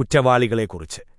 കുറ്റവാളികളെക്കുറിച്ച്.